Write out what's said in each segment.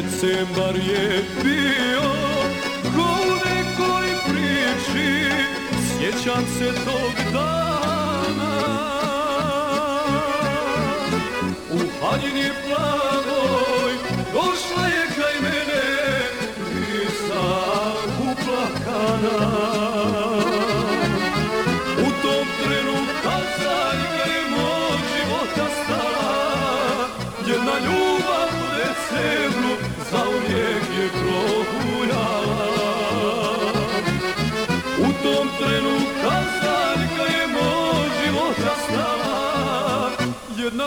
Decembar je bio ko u nekoj priči Sjećam se tog dana. U haljini plavoj došla je kraj mene Visa uplakana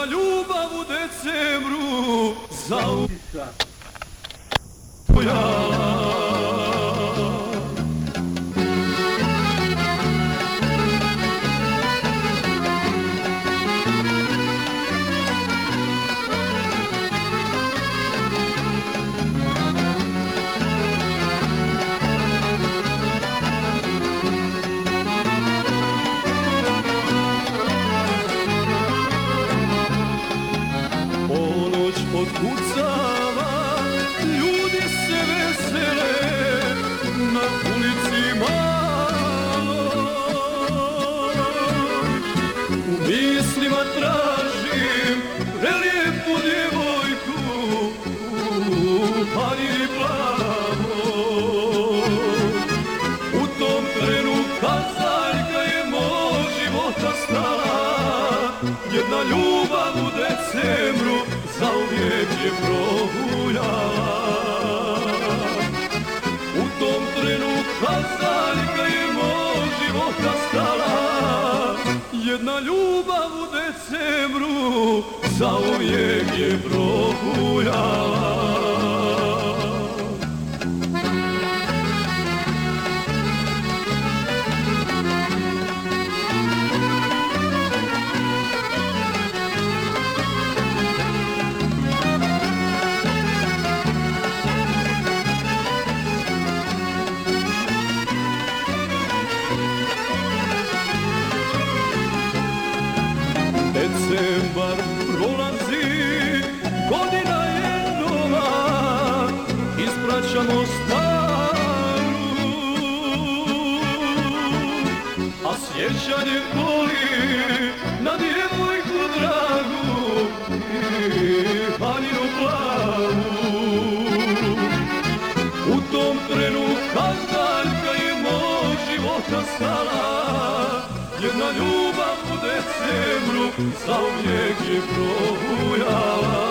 ljubav u decembru. Zauvijek 不曾 ljubav u decembru zauvijek je prohuljala U tom trenu kazaljka je mog života stala. Jedna ljubav u decembru zauvijek je prohuljala Decembar prolazi, godina je nova, ispraćamo staru, a sjećanje boli na djevojku dragu i haljinu plavu. U tom trenu kazaljka je mog života stala Jedna ljubav u decembru zauvijek je prohuljala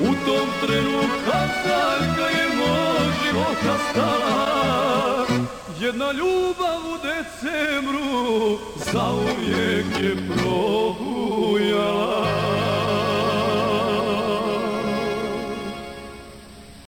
U tom trenu kazaljka je mog života stala Jedna ljubav u decembru zauvijek je prohuljala